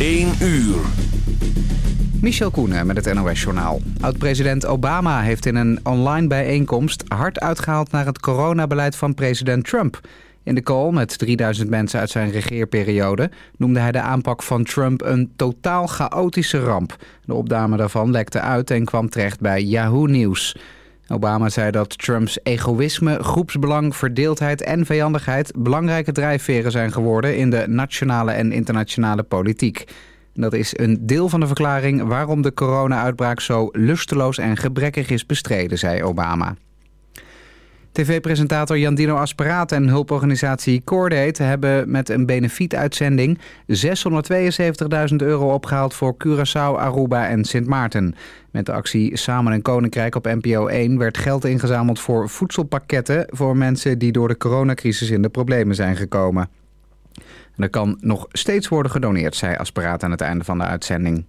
1 uur. Michel Koenen met het NOS-journaal. Oud-president Obama heeft in een online bijeenkomst hard uitgehaald naar het coronabeleid van president Trump. In de call met 3000 mensen uit zijn regeerperiode noemde hij de aanpak van Trump een totaal chaotische ramp. De opname daarvan lekte uit en kwam terecht bij Yahoo News. Obama zei dat Trumps egoïsme, groepsbelang, verdeeldheid en vijandigheid belangrijke drijfveren zijn geworden in de nationale en internationale politiek. Dat is een deel van de verklaring waarom de corona-uitbraak zo lusteloos en gebrekkig is bestreden, zei Obama. TV-presentator Jandino Asperaat en hulporganisatie Cordate hebben met een benefietuitzending 672.000 euro opgehaald voor Curaçao, Aruba en Sint Maarten. Met de actie Samen een Koninkrijk op NPO 1 werd geld ingezameld voor voedselpakketten voor mensen die door de coronacrisis in de problemen zijn gekomen. er kan nog steeds worden gedoneerd, zei Asperaat aan het einde van de uitzending.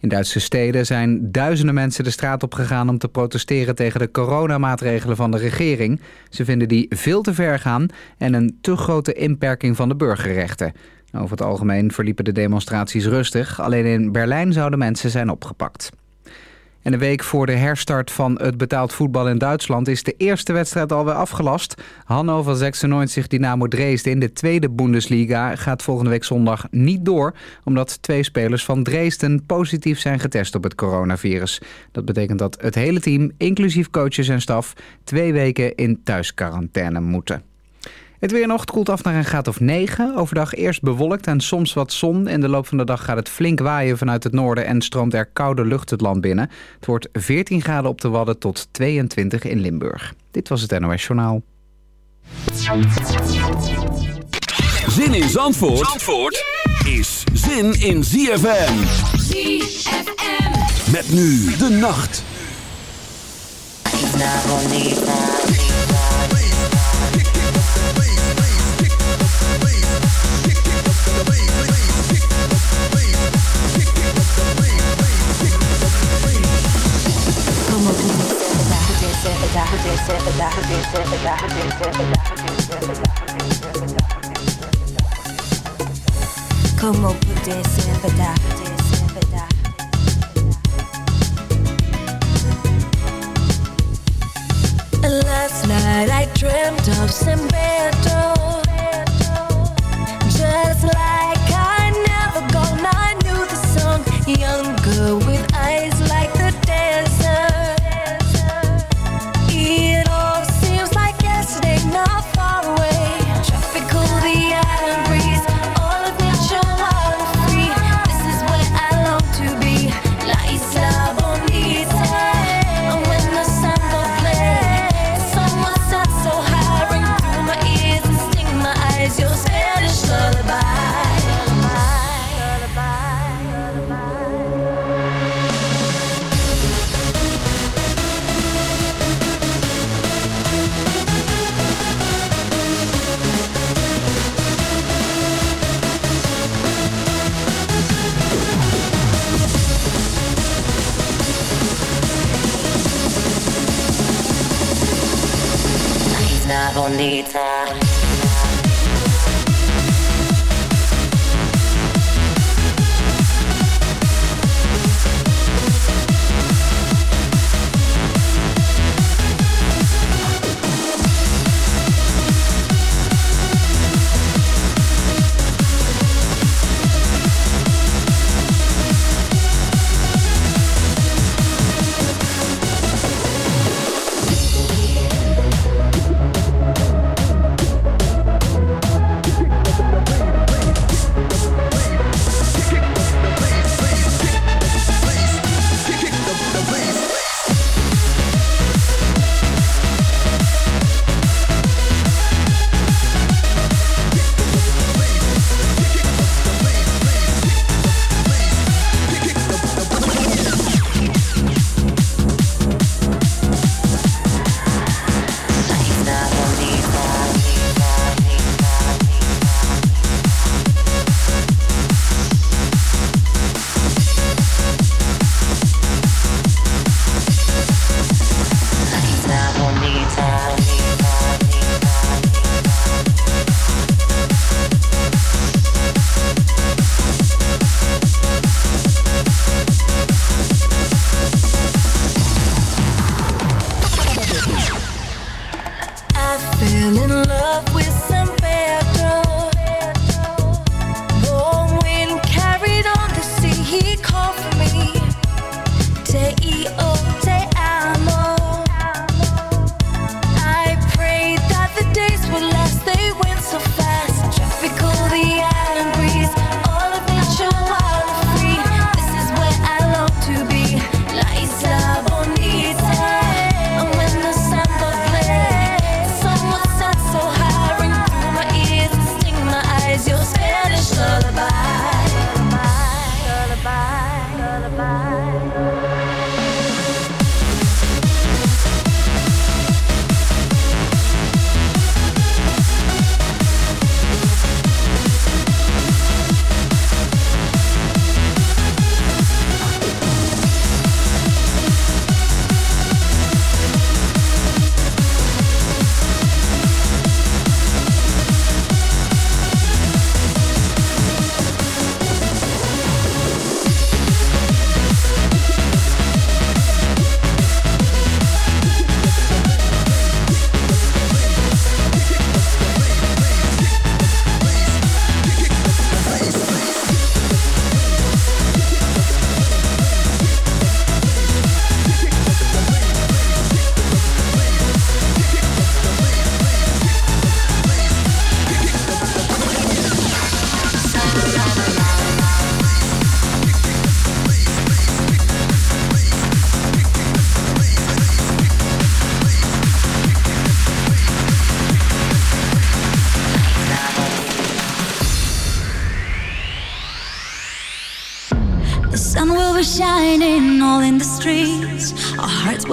In Duitse steden zijn duizenden mensen de straat op gegaan om te protesteren tegen de coronamaatregelen van de regering. Ze vinden die veel te ver gaan en een te grote inperking van de burgerrechten. Over het algemeen verliepen de demonstraties rustig. Alleen in Berlijn zouden mensen zijn opgepakt. En een week voor de herstart van het betaald voetbal in Duitsland is de eerste wedstrijd alweer afgelast. Hannover 96 Dynamo Dresden in de tweede Bundesliga gaat volgende week zondag niet door. Omdat twee spelers van Dresden positief zijn getest op het coronavirus. Dat betekent dat het hele team, inclusief coaches en staf, twee weken in thuisquarantaine moeten. Het weer nog koelt af naar een graad of 9. Overdag eerst bewolkt en soms wat zon. In de loop van de dag gaat het flink waaien vanuit het noorden en stroomt er koude lucht het land binnen. Het wordt 14 graden op de Wadden tot 22 in Limburg. Dit was het NOS Journaal. Zin in Zandvoort, Zandvoort is zin in ZFM. ZFM. Met nu de nacht. Last night I dreamt of Simbeto Just like I never gone. I knew the song Younger need.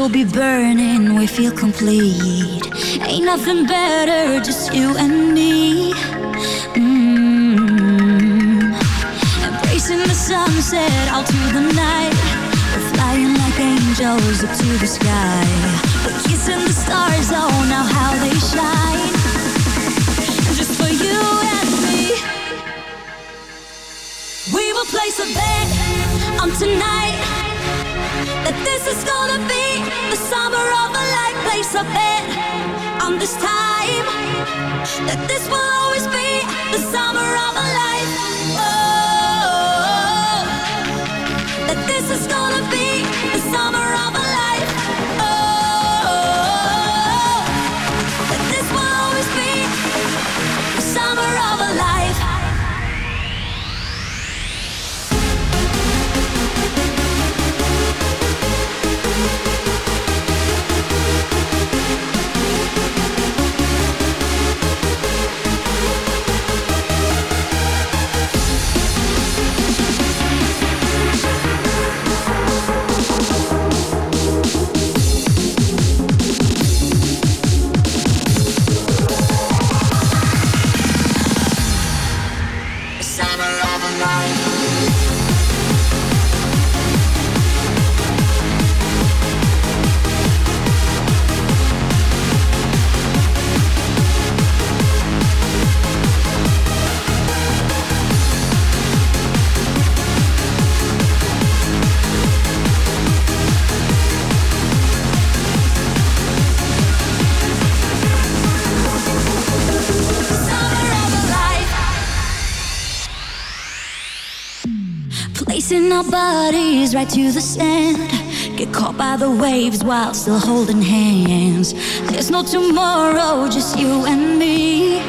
will be burning, we feel complete. Ain't nothing better, just you and me. Mm. Embracing the sunset, all through the night. We're flying like angels up to the sky. We're kissing the stars, oh, now how they shine. Just for you and me. We will place a bet on tonight that this is gonna be the summer of a life. Place a bet on this time that this will always be the summer of a life. bodies right to the sand. Get caught by the waves while still holding hands. There's no tomorrow, just you and me.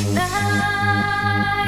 night.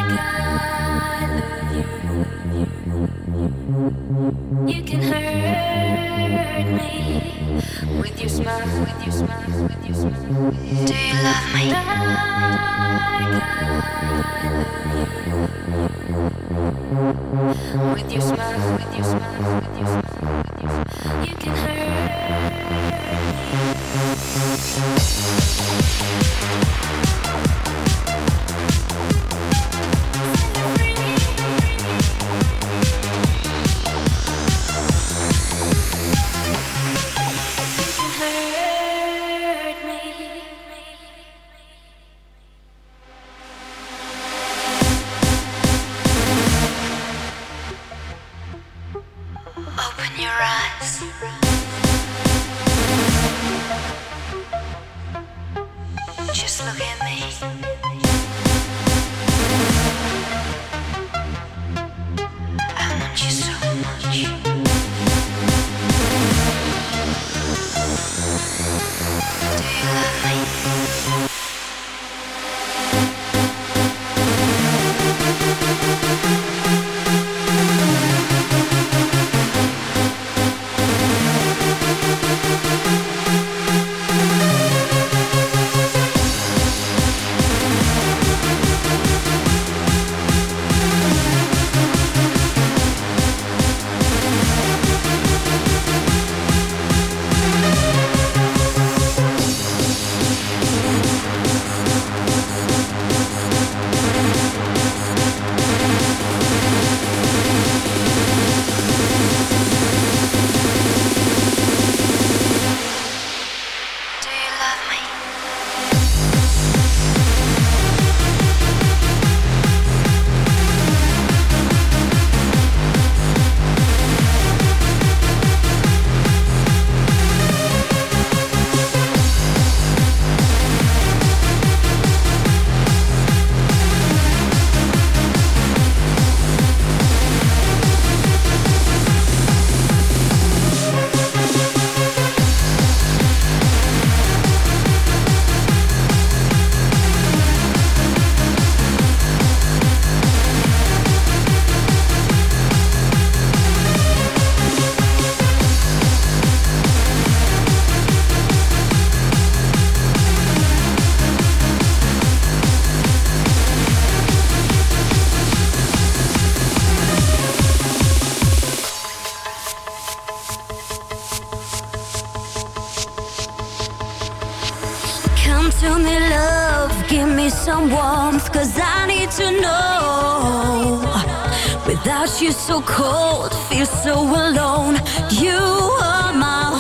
without you so cold, feel so alone. You are my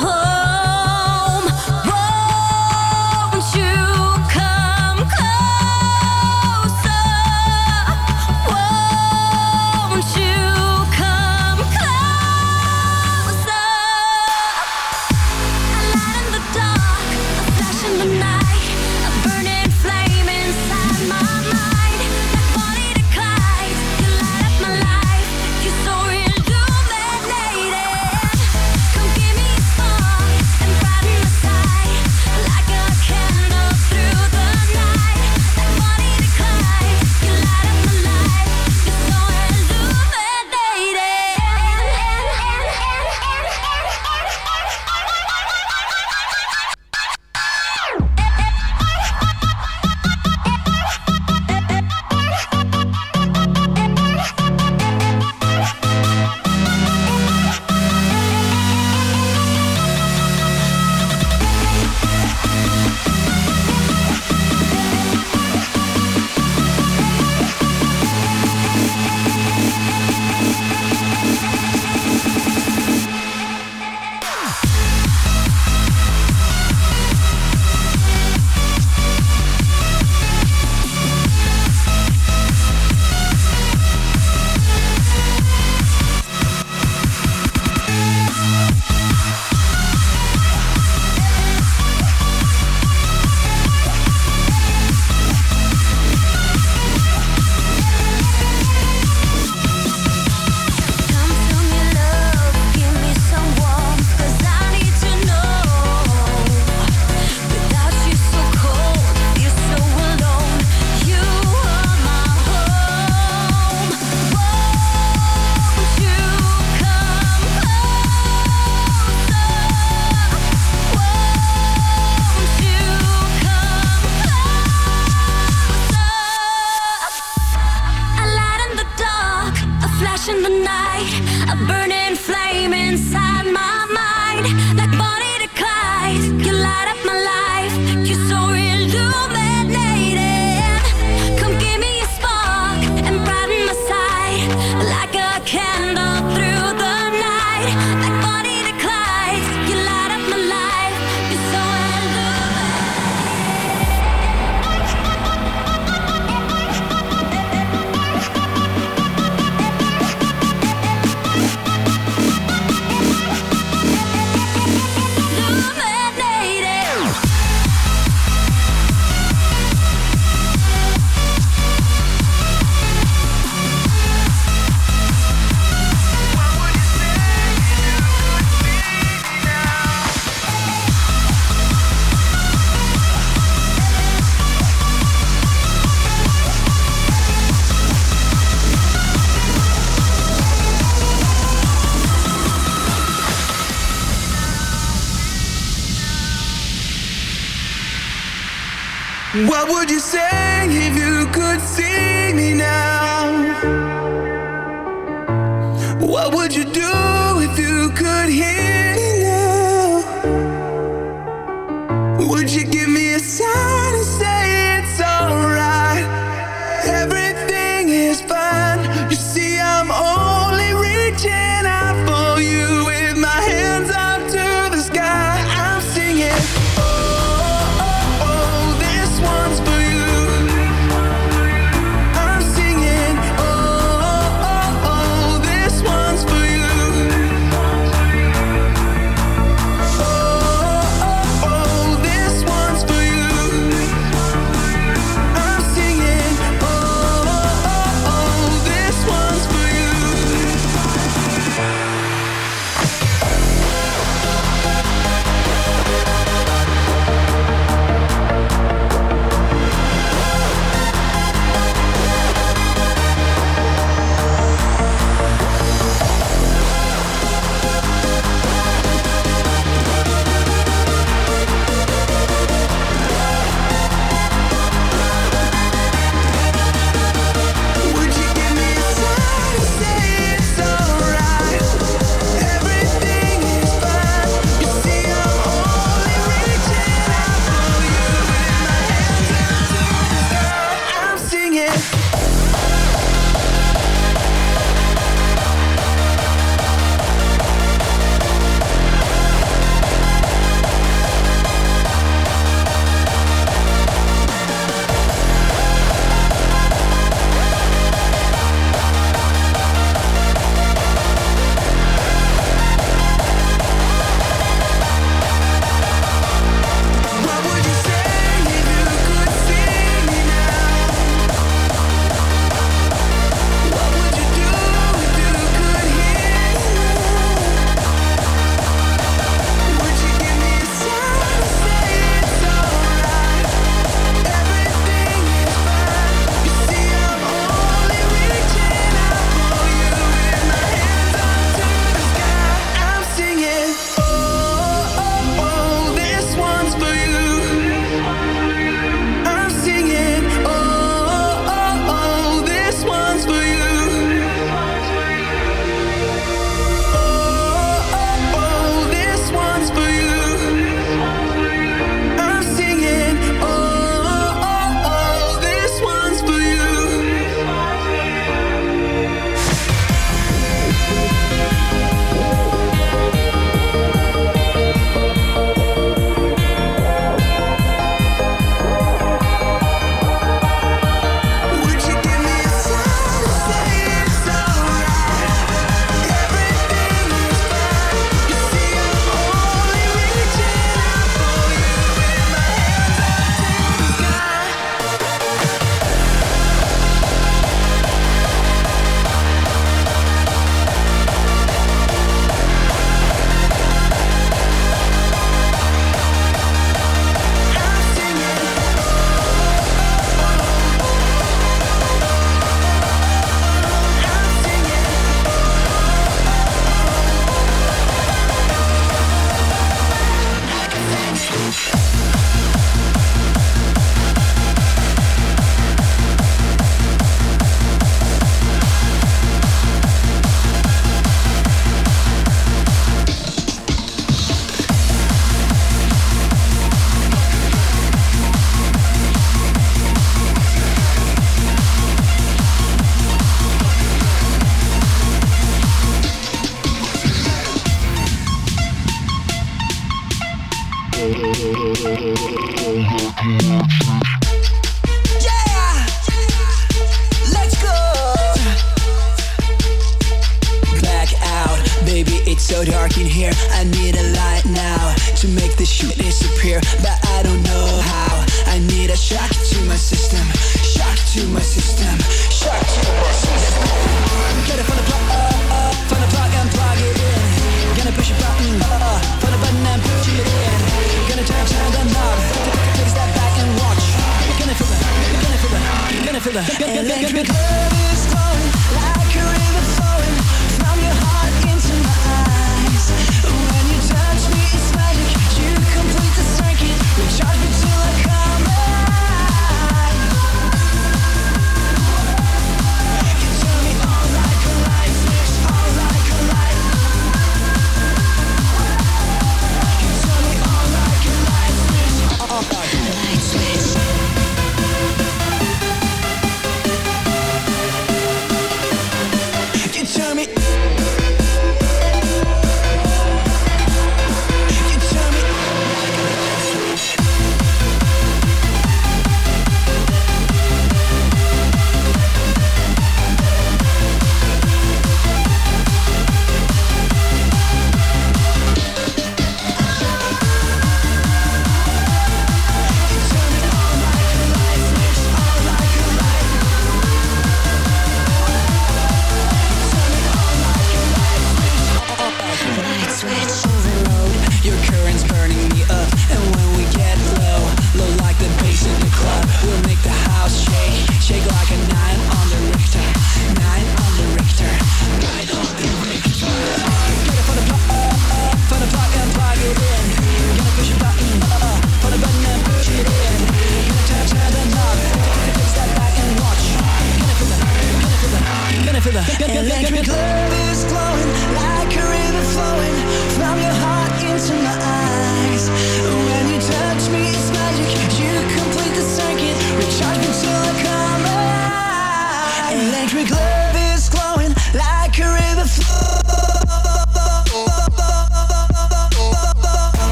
system,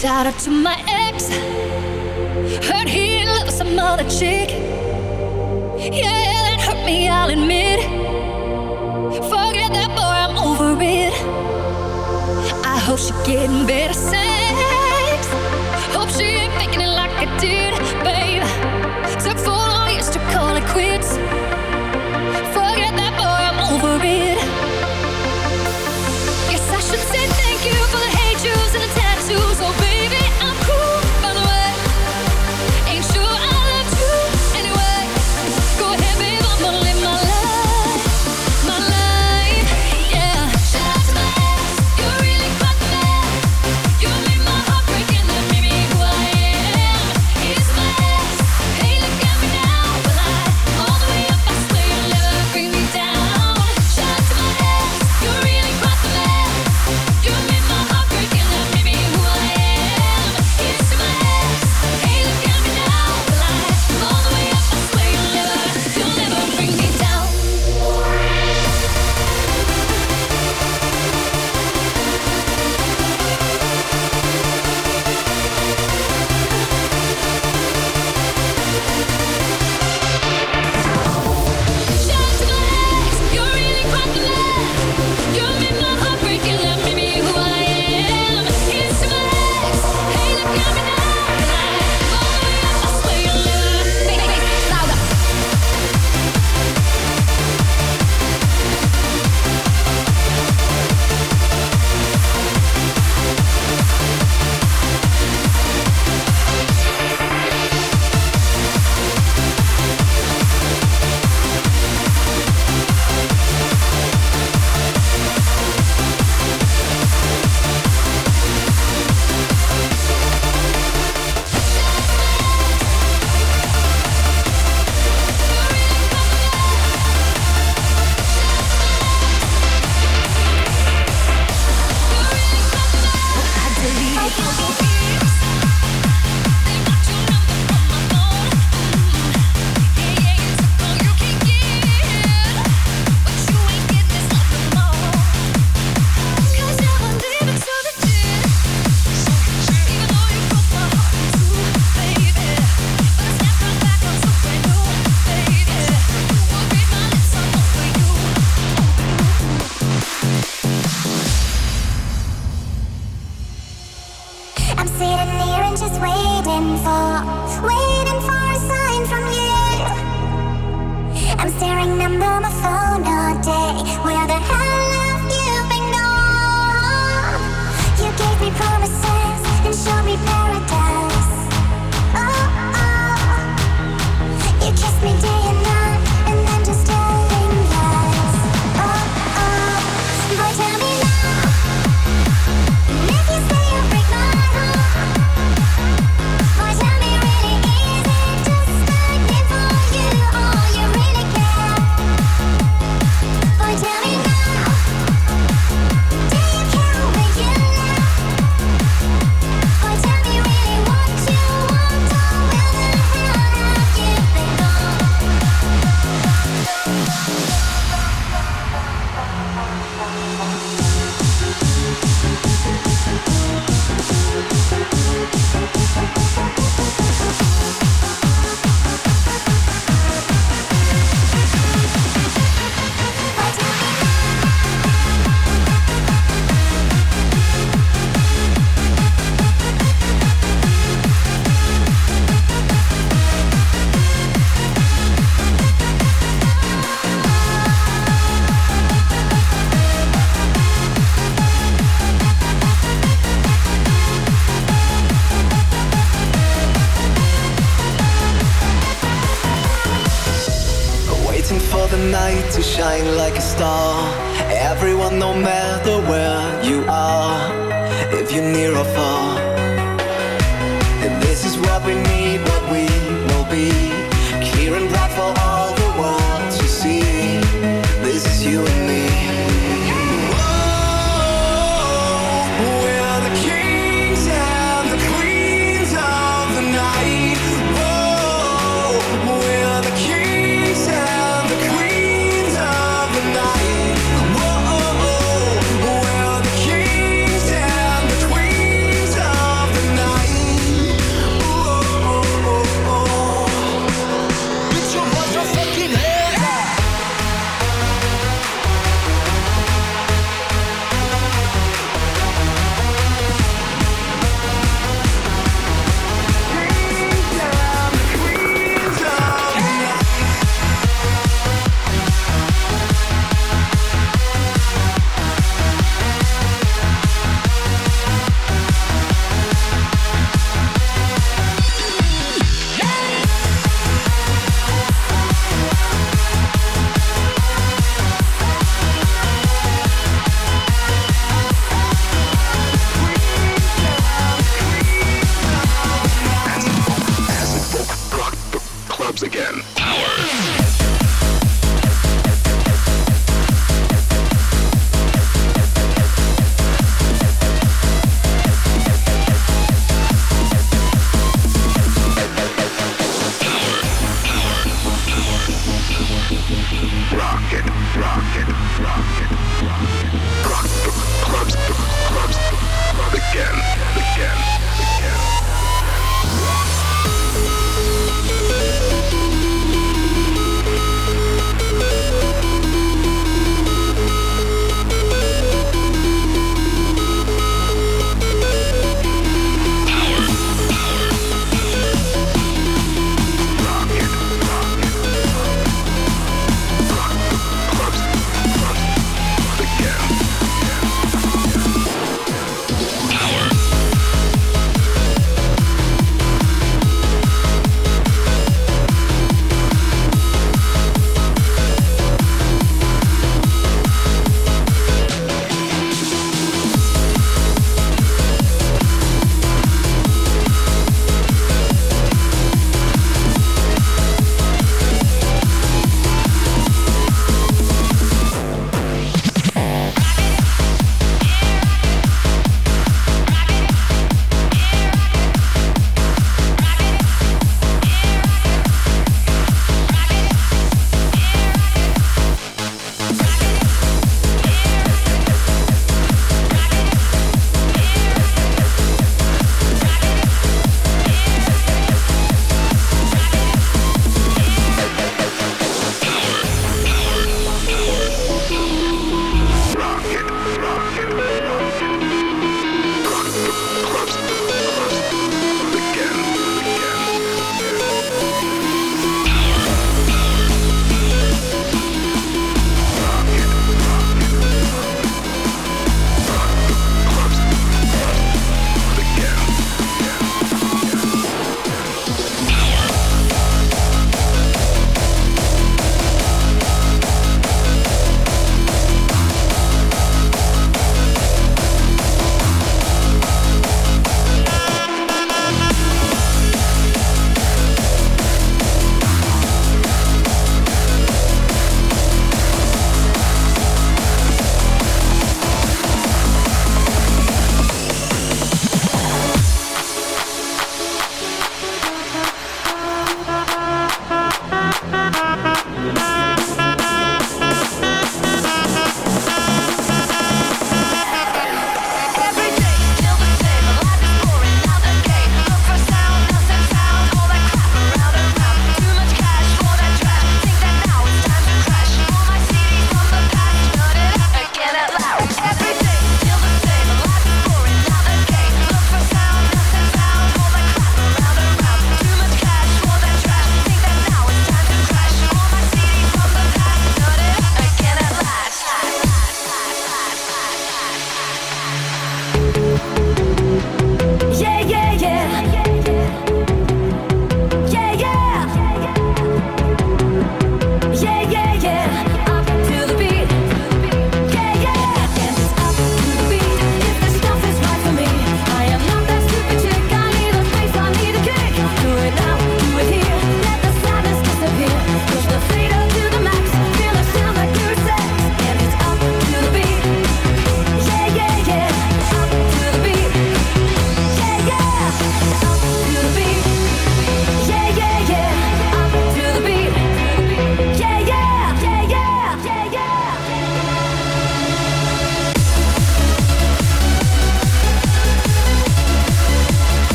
shout out to my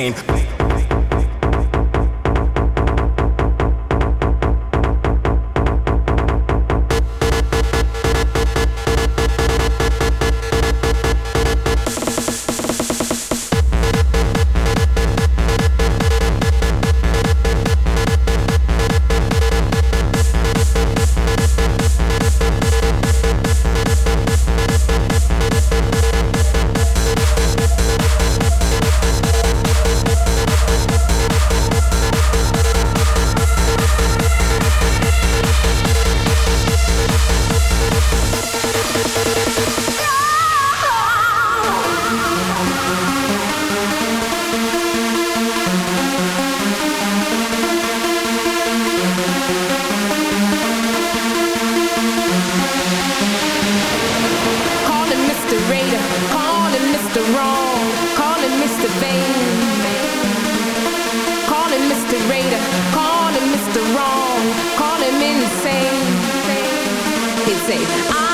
pain say,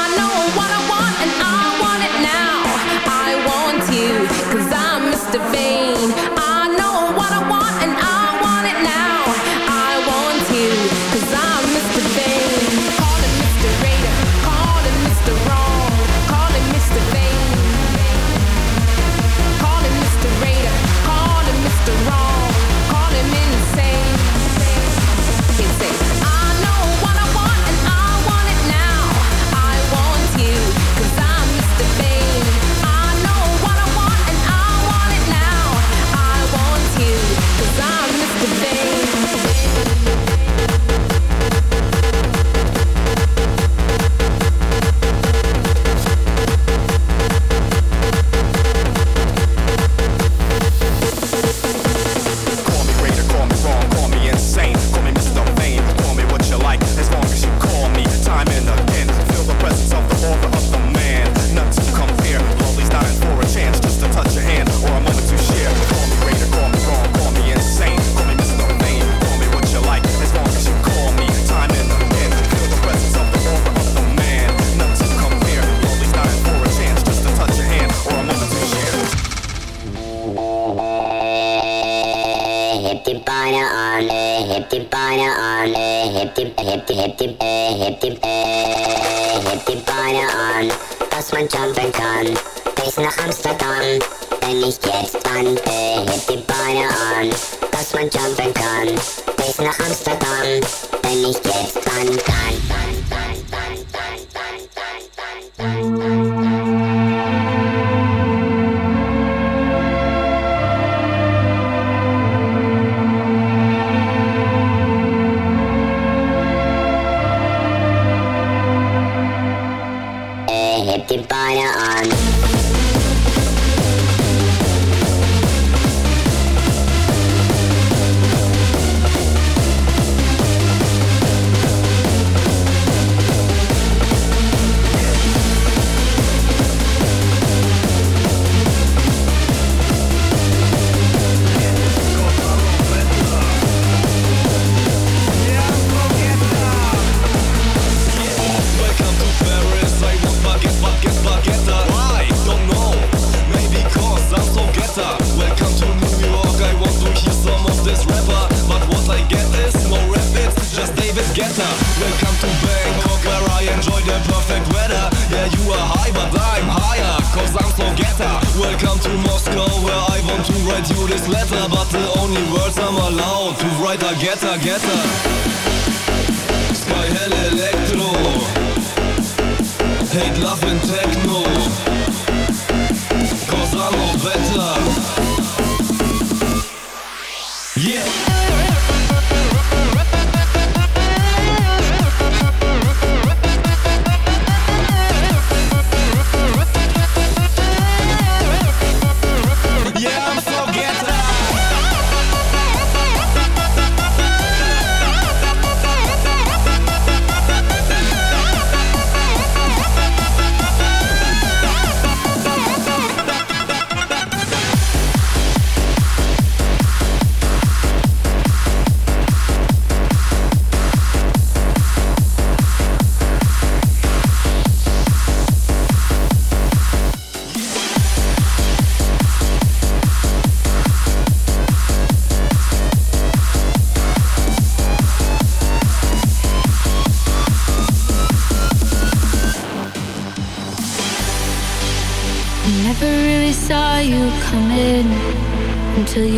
dat dass man jumpen kan. Bis nach Amsterdam, wenn ich jetzt kan. kann.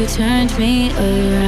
turned me around.